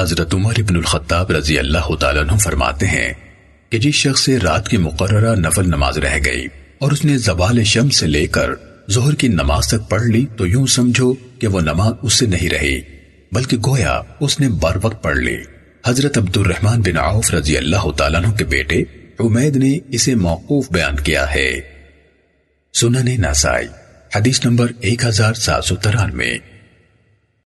حضرت عمر ابن الخطاب رضی اللہ تعالیٰ عنہ فرماتے ہیں کہ جس شخص سے رات کی مقررہ نفل نماز رہ گئی اور اس نے زوال شم سے لے کر ظہر کی نماز تک پڑھ لی تو یوں سمجھو کہ وہ نماز اس سے نہیں رہی، بلکہ گویا اس نے بر وقت پڑھ لی۔ حضرت عبد الرحمن بن عوف رضی اللہ تعالیٰ عنہ کے بیٹے عمید نے اسے موقوف بیان کیا ہے۔ سنن نسائی، حدیث نمبر ایک ہزار سات سو ترانوے۔